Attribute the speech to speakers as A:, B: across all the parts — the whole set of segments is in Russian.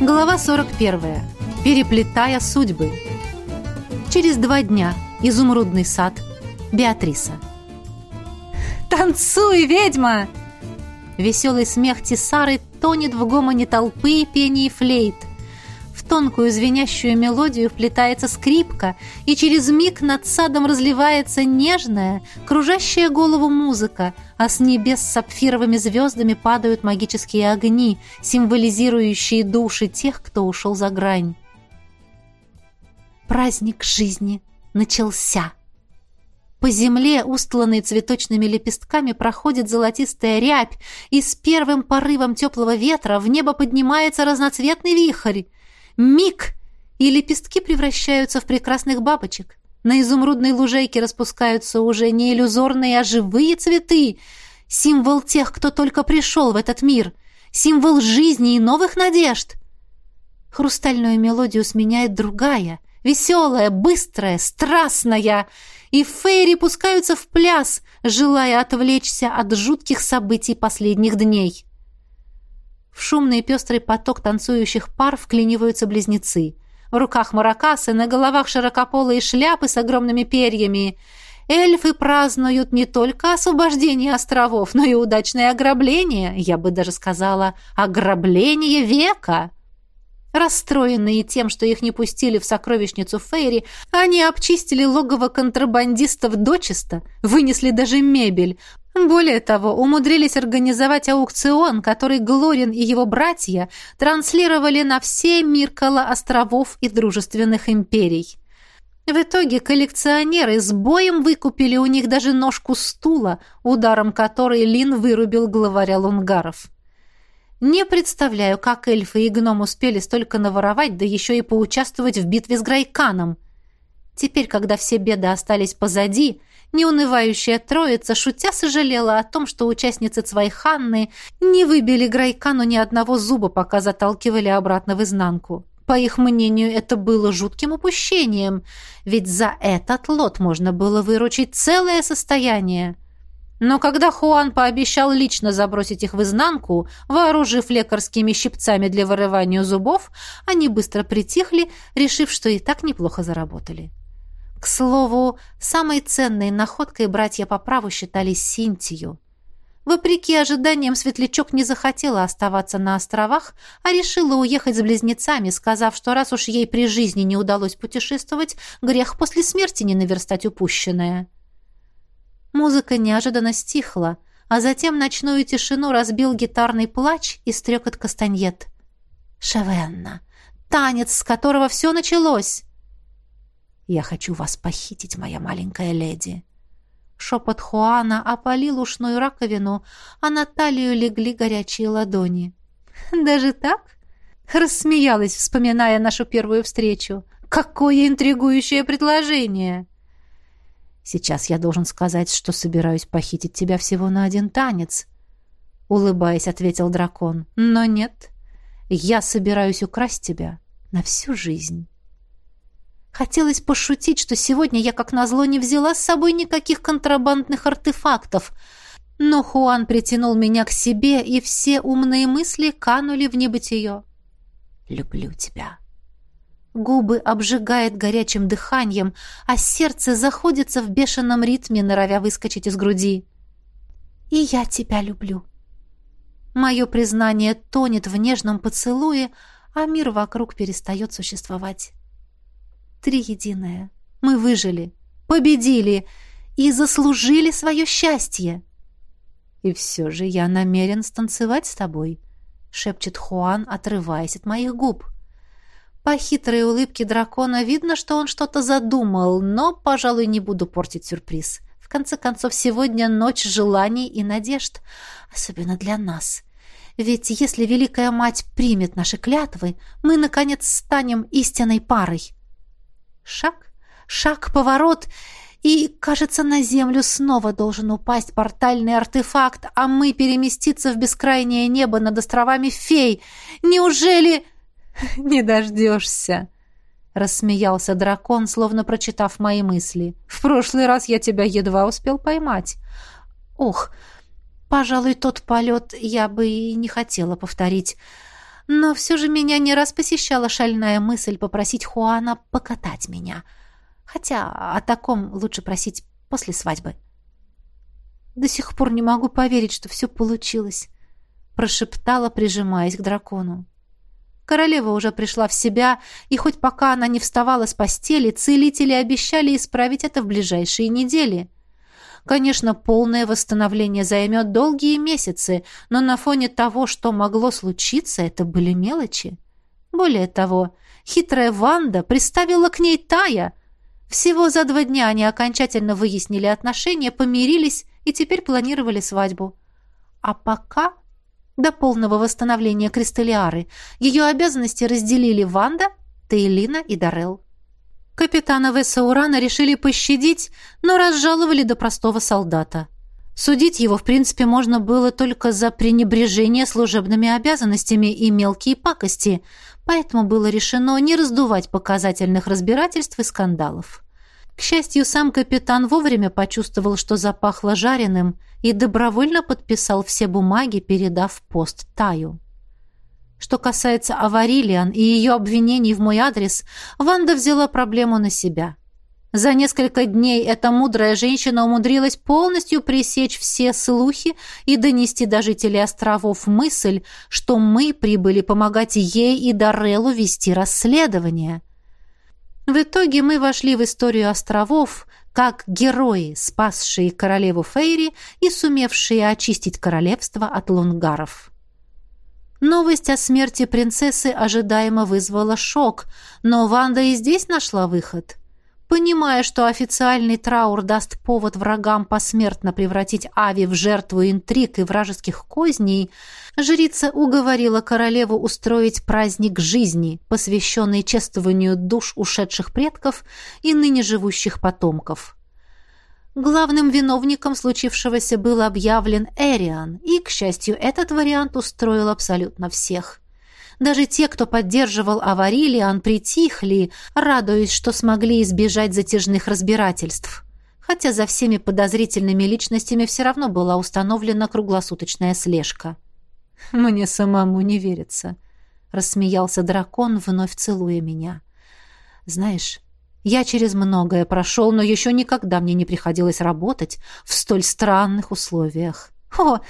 A: Глава 41. Переплетая судьбы. Через два дня. Изумрудный сад. Беатриса. «Танцуй, ведьма!» Веселый смех Тисары тонет в гомоне толпы и пении флейт – тонкую звенящую мелодию вплетается скрипка, и через миг над садом разливается нежная, кружащая голову музыка, а с небес сапфировыми звездами падают магические огни, символизирующие души тех, кто ушел за грань. Праздник жизни начался. По земле, устланной цветочными лепестками, проходит золотистая рябь, и с первым порывом теплого ветра в небо поднимается разноцветный вихрь. Миг! И лепестки превращаются в прекрасных бабочек. На изумрудной лужайке распускаются уже не иллюзорные, а живые цветы. Символ тех, кто только пришел в этот мир. Символ жизни и новых надежд. Хрустальную мелодию сменяет другая, веселая, быстрая, страстная. И фейри пускаются в пляс, желая отвлечься от жутких событий последних дней. В шумный пестрый поток танцующих пар вклиниваются близнецы. В руках маракасы, на головах широкополые шляпы с огромными перьями. Эльфы празднуют не только освобождение островов, но и удачное ограбление, я бы даже сказала, ограбление века. Расстроенные тем, что их не пустили в сокровищницу Фейри, они обчистили логово контрабандистов дочисто, вынесли даже мебель, более того, умудрились организовать аукцион, который Глорин и его братья транслировали на все Миркала островов и дружественных империй. В итоге коллекционеры с боем выкупили у них даже ножку стула, ударом которой Лин вырубил главаря лунгаров. Не представляю, как эльфы и гном успели столько наворовать, да еще и поучаствовать в битве с Грайканом. Теперь, когда все беды остались позади, Неунывающая троица, шутя, сожалела о том, что участницы Цвайханны не выбили Грайкану ни одного зуба, пока заталкивали обратно в изнанку. По их мнению, это было жутким упущением, ведь за этот лот можно было выручить целое состояние. Но когда Хуан пообещал лично забросить их в изнанку, вооружив лекарскими щипцами для вырывания зубов, они быстро притихли, решив, что и так неплохо заработали. К слову, самой ценной находкой братья по праву считали Синтию. Вопреки ожиданиям, Светлячок не захотела оставаться на островах, а решила уехать с близнецами, сказав, что раз уж ей при жизни не удалось путешествовать, грех после смерти не наверстать упущенное. Музыка неожиданно стихла, а затем ночную тишину разбил гитарный плач и стрекот кастаньет. «Шевенна! Танец, с которого все началось!» «Я хочу вас похитить, моя маленькая леди». Шепот Хуана опалил ушную раковину, а на талию легли горячие ладони. «Даже так?» Рассмеялась, вспоминая нашу первую встречу. «Какое интригующее предложение!» «Сейчас я должен сказать, что собираюсь похитить тебя всего на один танец», — улыбаясь, ответил дракон. «Но нет, я собираюсь украсть тебя на всю жизнь». Хотелось пошутить, что сегодня я, как назло, не взяла с собой никаких контрабандных артефактов. Но Хуан притянул меня к себе, и все умные мысли канули в небытие. «Люблю тебя». Губы обжигает горячим дыханием, а сердце заходится в бешеном ритме, норовя выскочить из груди. «И я тебя люблю». Мое признание тонет в нежном поцелуе, а мир вокруг перестает существовать. Триединое. Мы выжили, победили и заслужили свое счастье. И все же я намерен станцевать с тобой, шепчет Хуан, отрываясь от моих губ. По хитрой улыбке дракона видно, что он что-то задумал, но, пожалуй, не буду портить сюрприз. В конце концов, сегодня ночь желаний и надежд, особенно для нас. Ведь если Великая Мать примет наши клятвы, мы, наконец, станем истинной парой. Шаг, шаг, поворот, и, кажется, на землю снова должен упасть портальный артефакт, а мы переместиться в бескрайнее небо над островами фей. Неужели... Не дождешься, рассмеялся дракон, словно прочитав мои мысли. В прошлый раз я тебя едва успел поймать. Ох, пожалуй, тот полет я бы и не хотела повторить. Но все же меня не раз посещала шальная мысль попросить Хуана покатать меня. Хотя о таком лучше просить после свадьбы. До сих пор не могу поверить, что все получилось, прошептала, прижимаясь к дракону. Королева уже пришла в себя, и хоть пока она не вставала с постели, целители обещали исправить это в ближайшие недели. Конечно, полное восстановление займет долгие месяцы, но на фоне того, что могло случиться, это были мелочи. Более того, хитрая Ванда приставила к ней Тая. Всего за два дня они окончательно выяснили отношения, помирились и теперь планировали свадьбу. А пока до полного восстановления Кристаллиары ее обязанности разделили Ванда, Тейлина и Дарел. Капитана Весаурана решили пощадить, но разжаловали до простого солдата. Судить его, в принципе, можно было только за пренебрежение служебными обязанностями и мелкие пакости, поэтому было решено не раздувать показательных разбирательств и скандалов. К счастью, сам капитан вовремя почувствовал, что запахло жареным, и добровольно подписал все бумаги, передав пост Таю. Что касается Аварилиан и ее обвинений в мой адрес, Ванда взяла проблему на себя. За несколько дней эта мудрая женщина умудрилась полностью пресечь все слухи и донести до жителей островов мысль, что мы прибыли помогать ей и Дареллу вести расследование. В итоге мы вошли в историю островов как герои, спасшие королеву Фейри и сумевшие очистить королевство от лунгаров. Новость о смерти принцессы ожидаемо вызвала шок, но Ванда и здесь нашла выход. Понимая, что официальный траур даст повод врагам посмертно превратить Ави в жертву интриг и вражеских козней, жрица уговорила королеву устроить праздник жизни, посвященный чествованию душ ушедших предков и ныне живущих потомков. Главным виновником случившегося был объявлен Эриан, и, к счастью, этот вариант устроил абсолютно всех. Даже те, кто поддерживал Аварилиан, притихли, радуясь, что смогли избежать затяжных разбирательств. Хотя за всеми подозрительными личностями все равно была установлена круглосуточная слежка. «Мне самому не верится», — рассмеялся дракон, вновь целуя меня. «Знаешь, я через многое прошел, но еще никогда мне не приходилось работать в столь странных условиях. «О,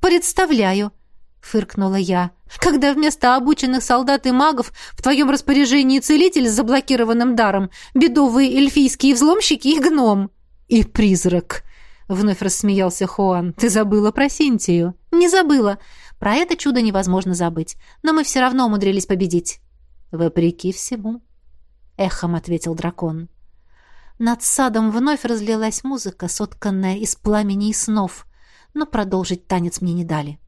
A: представляю!» — фыркнула я. «Когда вместо обученных солдат и магов в твоем распоряжении целитель с заблокированным даром, бедовые эльфийские взломщики и гном!» «И призрак!» — вновь рассмеялся Хуан. «Ты забыла про Синтию?» «Не забыла. Про это чудо невозможно забыть. Но мы все равно умудрились победить». «Вопреки всему», эхом ответил дракон. Над садом вновь разлилась музыка, сотканная из пламени и снов, но продолжить танец мне не дали.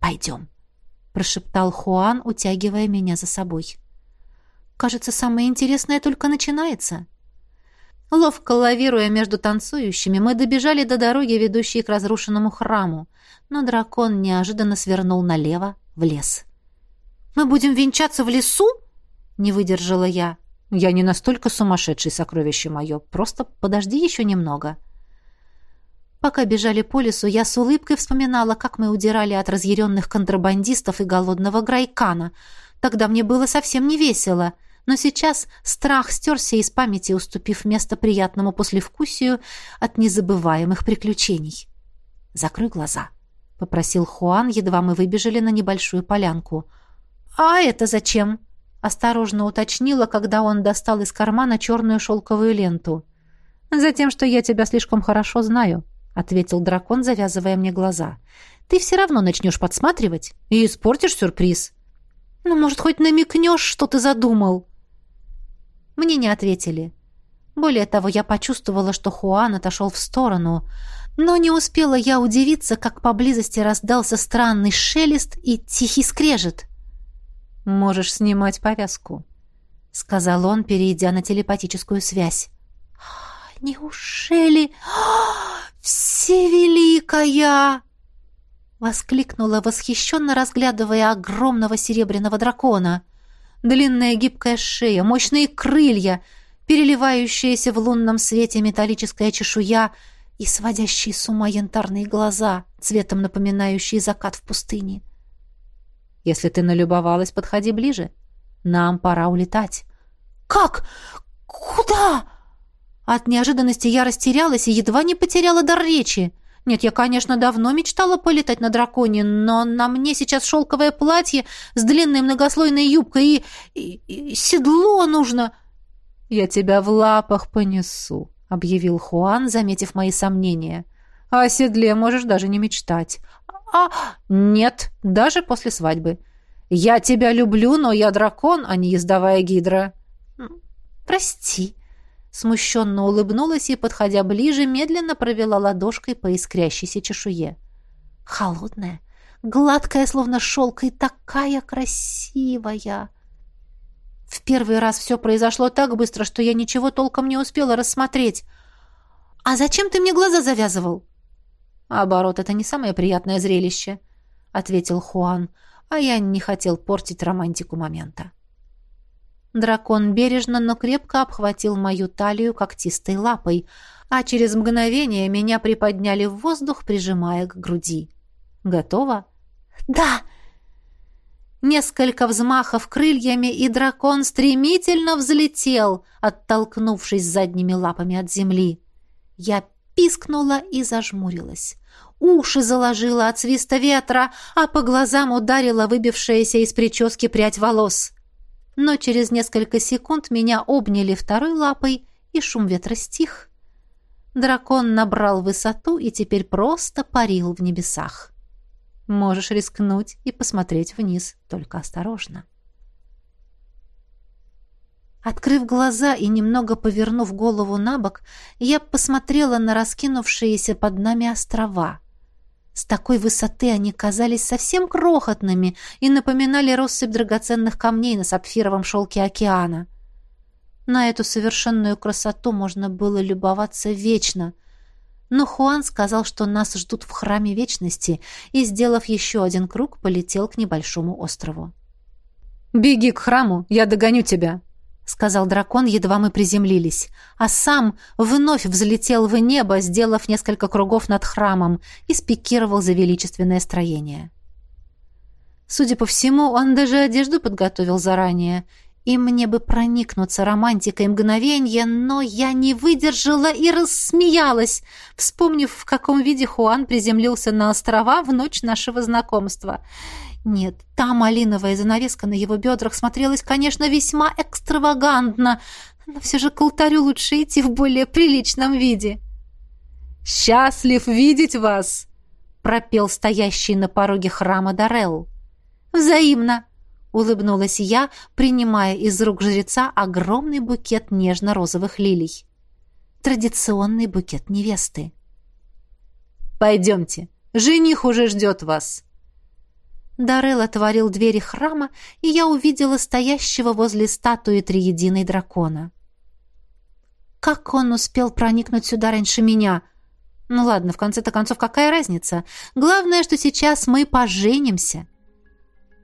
A: «Пойдем», — прошептал Хуан, утягивая меня за собой. «Кажется, самое интересное только начинается». Ловко лавируя между танцующими, мы добежали до дороги, ведущей к разрушенному храму, но дракон неожиданно свернул налево, в лес. «Мы будем венчаться в лесу?» — не выдержала я. Я не настолько сумасшедший, сокровище мое. Просто подожди еще немного. Пока бежали по лесу, я с улыбкой вспоминала, как мы удирали от разъяренных контрабандистов и голодного грайкана. Тогда мне было совсем не весело. Но сейчас страх стерся из памяти, уступив место приятному послевкусию от незабываемых приключений. «Закрой глаза», — попросил Хуан, едва мы выбежали на небольшую полянку. «А это зачем?» Осторожно уточнила, когда он достал из кармана черную шелковую ленту. «Затем, что я тебя слишком хорошо знаю», — ответил дракон, завязывая мне глаза. «Ты все равно начнешь подсматривать и испортишь сюрприз». «Ну, может, хоть намекнешь, что ты задумал?» Мне не ответили. Более того, я почувствовала, что Хуан отошел в сторону, но не успела я удивиться, как поблизости раздался странный шелест и тихий скрежет — «Можешь снимать повязку», — сказал он, перейдя на телепатическую связь. «Неужели всевеликая?» Воскликнула, восхищенно разглядывая огромного серебряного дракона. Длинная гибкая шея, мощные крылья, переливающаяся в лунном свете металлическая чешуя и сводящие с ума янтарные глаза, цветом напоминающие закат в пустыне. — Если ты налюбовалась, подходи ближе. Нам пора улетать».
B: «Как? Куда?»
A: От неожиданности я растерялась и едва не потеряла дар речи. Нет, я, конечно, давно мечтала полетать на драконе, но на мне сейчас шелковое платье с длинной многослойной юбкой и, и, и седло нужно. «Я тебя в лапах понесу», — объявил Хуан, заметив мои сомнения. «А о седле можешь даже не мечтать». «А...» «Нет, даже после свадьбы. Я тебя люблю, но я дракон, а не ездовая гидра».
B: «Прости»,
A: смущенно улыбнулась и, подходя ближе, медленно провела ладошкой по искрящейся чешуе.
B: «Холодная, гладкая, словно шелк, и такая красивая!»
A: В первый раз все произошло так быстро, что я ничего толком не успела рассмотреть. «А зачем ты мне глаза завязывал?» «Оборот, это не самое приятное зрелище», — ответил Хуан, а я не хотел портить романтику момента. Дракон бережно, но крепко обхватил мою талию когтистой лапой, а через мгновение меня приподняли в воздух, прижимая к груди. «Готово?»
B: «Да!»
A: Несколько взмахов крыльями, и дракон стремительно взлетел, оттолкнувшись задними лапами от земли. Я пискнула и зажмурилась. Уши заложила от свиста ветра, а по глазам ударила выбившаяся из прически прядь волос но через несколько секунд меня обняли второй лапой, и шум ветра стих. Дракон набрал высоту и теперь просто парил в небесах. Можешь рискнуть и посмотреть вниз, только осторожно. Открыв глаза и немного повернув голову на бок, я посмотрела на раскинувшиеся под нами острова — с такой высоты они казались совсем крохотными и напоминали россыпь драгоценных камней на сапфировом шелке океана. На эту совершенную красоту можно было любоваться вечно. Но Хуан сказал, что нас ждут в храме вечности, и, сделав еще один круг, полетел к небольшому острову. «Беги к храму, я догоню тебя», — сказал дракон, едва мы приземлились, а сам вновь взлетел в небо, сделав несколько кругов над храмом, и спикировал за величественное строение. Судя по всему, он даже одежду подготовил заранее, и мне бы проникнуться романтикой мгновенья, но я не выдержала и рассмеялась, вспомнив, в каком виде Хуан приземлился на острова в ночь нашего знакомства — нет, та малиновая занавеска на его бедрах смотрелась, конечно, весьма экстравагантно, но все же к алтарю лучше идти в более приличном виде. «Счастлив видеть вас!» — пропел стоящий на пороге храма Дарел. «Взаимно!» — улыбнулась я, принимая из рук жреца огромный букет нежно-розовых лилий. Традиционный букет невесты. «Пойдемте, жених уже ждет вас!» Дарел отворил двери храма, и я увидела стоящего возле статуи триединой дракона. Как он успел проникнуть сюда раньше меня? Ну ладно, в конце-то концов, какая разница? Главное, что сейчас мы поженимся.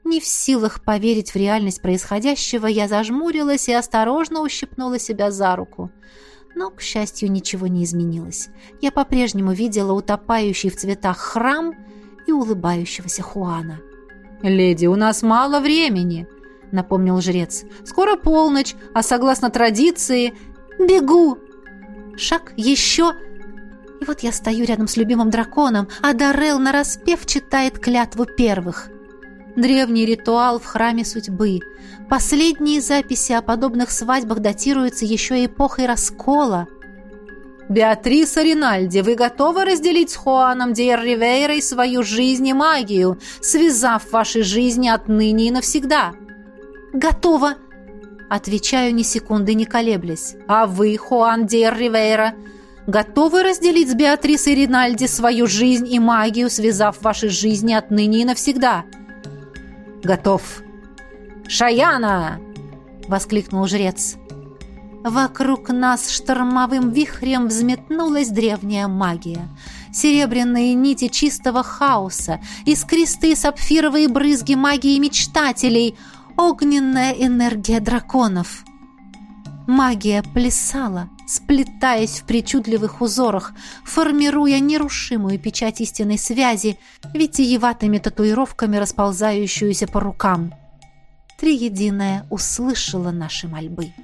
A: Не в силах поверить в реальность происходящего, я зажмурилась и осторожно ущипнула себя за руку. Но, к счастью, ничего не изменилось. Я по-прежнему видела утопающий в цветах храм и улыбающегося Хуана. — «Леди, у нас мало времени», — напомнил жрец. «Скоро полночь, а согласно традиции...» «Бегу!» Шаг еще... И вот я стою рядом с любимым драконом, а Дарел нараспев читает клятву первых. Древний ритуал в храме судьбы. Последние записи о подобных свадьбах датируются еще эпохой раскола — «Беатриса Ринальди, вы готовы разделить с Хуаном Диер Ривейрой свою жизнь и магию, связав ваши жизни отныне и навсегда?» «Готова!» Отвечаю ни секунды не колеблясь. «А вы, Хуан Диер Ривейра, готовы разделить с Беатрисой Ринальди свою жизнь и магию, связав ваши жизни отныне и навсегда?» «Готов!» «Шаяна!» — воскликнул жрец. Вокруг нас штормовым вихрем взметнулась древняя магия. Серебряные нити чистого хаоса, искристые сапфировые брызги магии мечтателей, огненная энергия драконов. Магия плясала, сплетаясь в причудливых узорах, формируя нерушимую печать истинной связи, витиеватыми татуировками, расползающуюся по рукам. Триединая услышала наши мольбы.